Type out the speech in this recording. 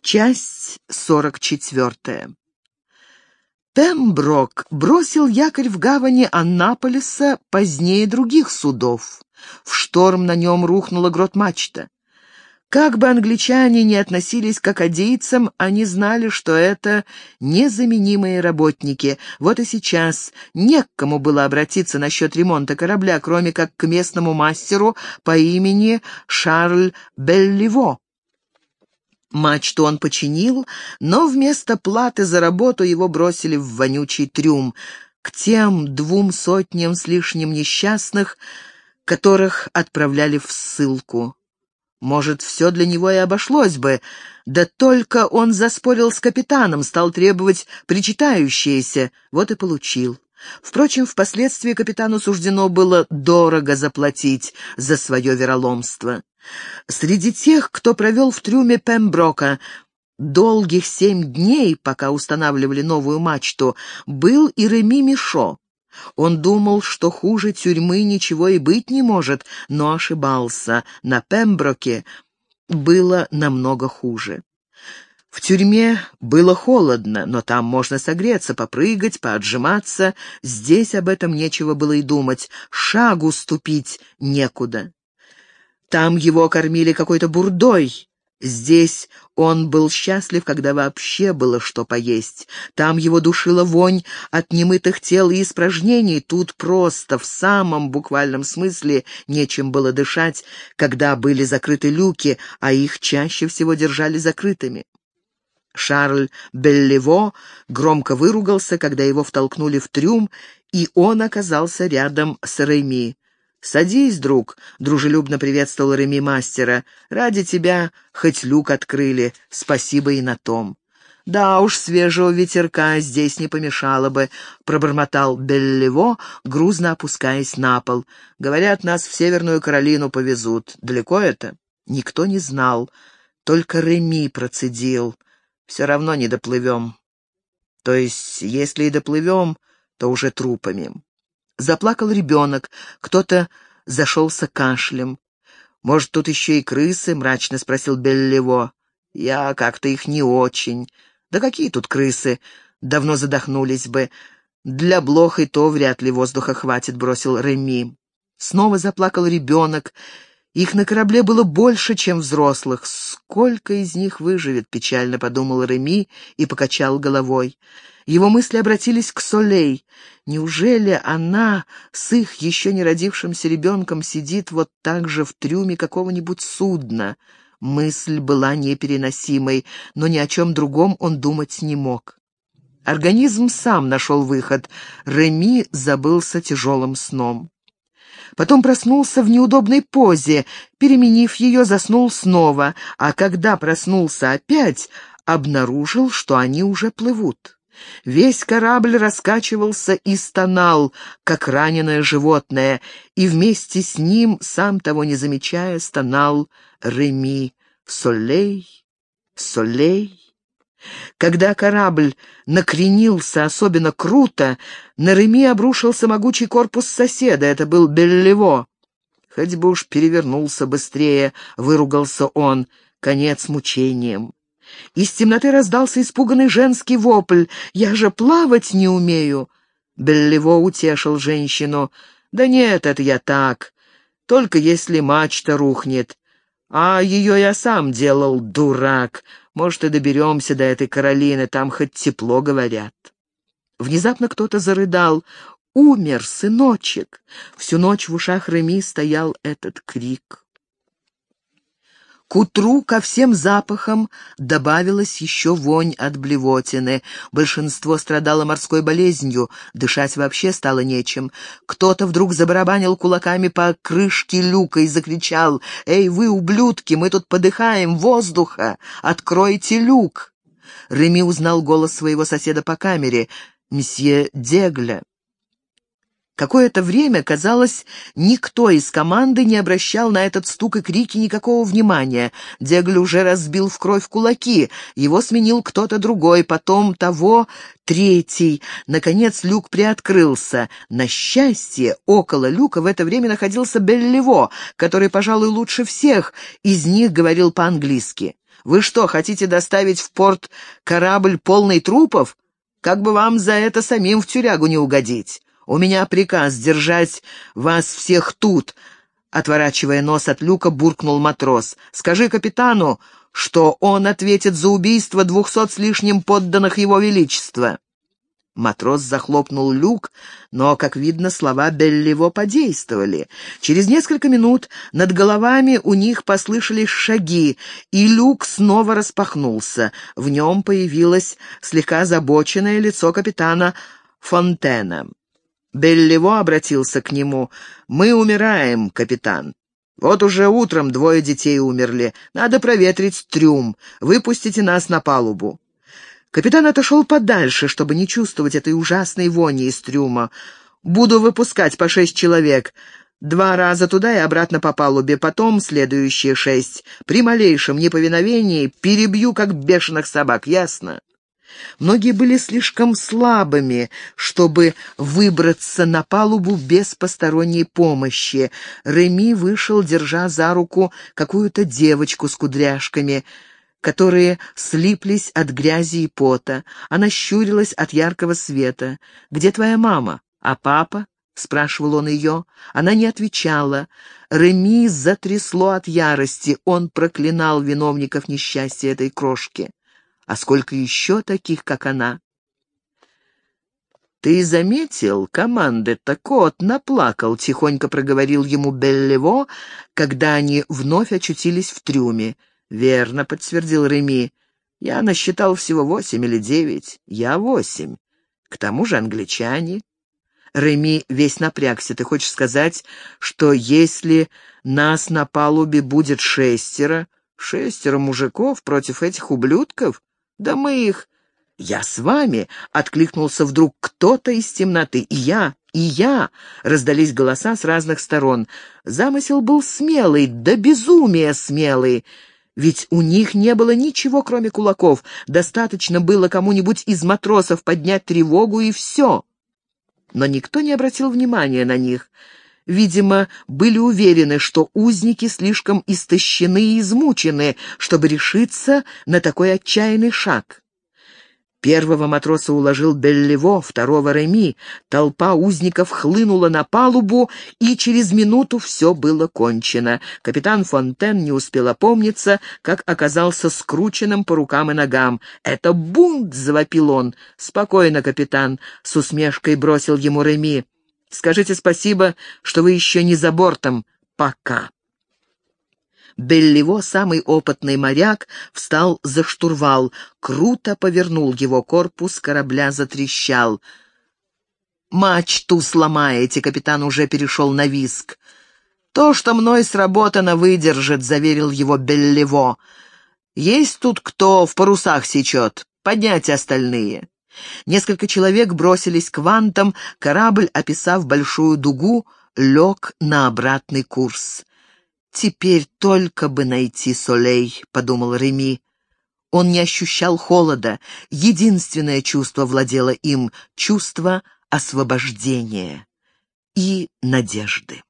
Часть сорок четвертая. Пемброк бросил якорь в гавани Аннаполиса позднее других судов. В шторм на нем рухнула грот-мачта. Как бы англичане ни относились к акадийцам, они знали, что это незаменимые работники. Вот и сейчас не к кому было обратиться насчет ремонта корабля, кроме как к местному мастеру по имени Шарль Белливо. Мачту он починил, но вместо платы за работу его бросили в вонючий трюм, к тем двум сотням с лишним несчастных, которых отправляли в ссылку. Может, все для него и обошлось бы, да только он заспорил с капитаном, стал требовать причитающееся, вот и получил. Впрочем, впоследствии капитану суждено было дорого заплатить за свое вероломство. Среди тех, кто провел в трюме Пемброка долгих семь дней, пока устанавливали новую мачту, был и Реми Мишо. Он думал, что хуже тюрьмы ничего и быть не может, но ошибался. На Пемброке было намного хуже. В тюрьме было холодно, но там можно согреться, попрыгать, поотжиматься. Здесь об этом нечего было и думать, шагу ступить некуда. Там его кормили какой-то бурдой, Здесь он был счастлив, когда вообще было что поесть. Там его душила вонь от немытых тел и испражнений. Тут просто, в самом буквальном смысле, нечем было дышать, когда были закрыты люки, а их чаще всего держали закрытыми. Шарль Беллево громко выругался, когда его втолкнули в трюм, и он оказался рядом с Реми. «Садись, друг», — дружелюбно приветствовал Реми мастера. «Ради тебя хоть люк открыли, спасибо и на том». «Да уж, свежего ветерка здесь не помешало бы», — пробормотал Беллево, грузно опускаясь на пол. «Говорят, нас в Северную Каролину повезут. Далеко это?» Никто не знал, только Реми процедил. «Все равно не доплывем. То есть, если и доплывем, то уже трупами». Заплакал ребенок, кто-то зашелся кашлем. «Может, тут еще и крысы?» — мрачно спросил Беллево. «Я как-то их не очень. Да какие тут крысы? Давно задохнулись бы. Для блох и то вряд ли воздуха хватит», — бросил Реми. Снова заплакал ребенок. Их на корабле было больше, чем взрослых. Сколько из них выживет, печально подумал Реми и покачал головой. Его мысли обратились к Солей. Неужели она с их еще не родившимся ребенком сидит вот так же в трюме какого-нибудь судна? Мысль была непереносимой, но ни о чем другом он думать не мог. Организм сам нашел выход. Реми забылся тяжелым сном. Потом проснулся в неудобной позе, переменив ее, заснул снова, а когда проснулся опять, обнаружил, что они уже плывут. Весь корабль раскачивался и стонал, как раненое животное, и вместе с ним, сам того не замечая, стонал Реми. Солей, Солей. Когда корабль накренился особенно круто, на Реми обрушился могучий корпус соседа, это был Беллево. «Хоть бы уж перевернулся быстрее», — выругался он, — «конец мучением». Из темноты раздался испуганный женский вопль. «Я же плавать не умею!» Беллево утешил женщину. «Да нет, это я так. Только если мачта рухнет. А ее я сам делал, дурак. Может, и доберемся до этой Каролины, там хоть тепло, говорят». Внезапно кто-то зарыдал. «Умер, сыночек!» Всю ночь в ушах Реми стоял этот крик. К утру ко всем запахам добавилась еще вонь от блевотины. Большинство страдало морской болезнью, дышать вообще стало нечем. Кто-то вдруг забарабанил кулаками по крышке люка и закричал «Эй, вы, ублюдки, мы тут подыхаем, воздуха! Откройте люк!» Реми узнал голос своего соседа по камере, месье Дегля. Какое-то время, казалось, никто из команды не обращал на этот стук и крики никакого внимания. Дегль уже разбил в кровь кулаки, его сменил кто-то другой, потом того третий. Наконец люк приоткрылся. На счастье, около люка в это время находился Беллево, который, пожалуй, лучше всех из них говорил по-английски. Вы что, хотите доставить в порт корабль полный трупов? Как бы вам за это самим в тюрягу не угодить? У меня приказ держать вас всех тут, Отворачивая нос от люка, буркнул матрос. «Скажи капитану, что он ответит за убийство двухсот с лишним подданных его величества». Матрос захлопнул люк, но, как видно, слова Белливо подействовали. Через несколько минут над головами у них послышались шаги, и люк снова распахнулся. В нем появилось слегка озабоченное лицо капитана Фонтена. Белливо обратился к нему. «Мы умираем, капитан. Вот уже утром двое детей умерли. Надо проветрить трюм. Выпустите нас на палубу». Капитан отошел подальше, чтобы не чувствовать этой ужасной вони из трюма. «Буду выпускать по шесть человек. Два раза туда и обратно по палубе, потом следующие шесть. При малейшем неповиновении перебью, как бешеных собак, ясно?» Многие были слишком слабыми, чтобы выбраться на палубу без посторонней помощи. Реми вышел, держа за руку какую-то девочку с кудряшками, которые слиплись от грязи и пота. Она щурилась от яркого света. «Где твоя мама? А папа?» — спрашивал он ее. Она не отвечала. Реми затрясло от ярости. Он проклинал виновников несчастья этой крошки. А сколько еще таких, как она? «Ты заметил, команды-то кот наплакал», — тихонько проговорил ему Беллево, когда они вновь очутились в трюме. «Верно», — подтвердил Реми. «Я насчитал всего восемь или девять. Я восемь. К тому же англичане». Реми весь напрягся. «Ты хочешь сказать, что если нас на палубе будет шестеро, шестеро мужиков против этих ублюдков, да мы их... «Я с вами!» — откликнулся вдруг кто-то из темноты. «И я! И я!» — раздались голоса с разных сторон. Замысел был смелый, да безумие смелый. Ведь у них не было ничего, кроме кулаков. Достаточно было кому-нибудь из матросов поднять тревогу, и все. Но никто не обратил внимания на них видимо, были уверены, что узники слишком истощены и измучены, чтобы решиться на такой отчаянный шаг. Первого матроса уложил Беллево, второго Реми. Толпа узников хлынула на палубу, и через минуту все было кончено. Капитан Фонтен не успел опомниться, как оказался скрученным по рукам и ногам. «Это бунт!» — завопил он. «Спокойно, капитан!» — с усмешкой бросил ему Реми. Скажите спасибо, что вы еще не за бортом. Пока». Белливо, самый опытный моряк, встал за штурвал, круто повернул его корпус, корабля затрещал. «Мачту сломаете», — капитан уже перешел на виск. «То, что мной сработано, выдержит», — заверил его Белливо. «Есть тут кто в парусах сечет? Поднять остальные». Несколько человек бросились к вантам, корабль, описав большую дугу, лег на обратный курс. «Теперь только бы найти Солей», — подумал Реми. Он не ощущал холода. Единственное чувство владело им — чувство освобождения и надежды.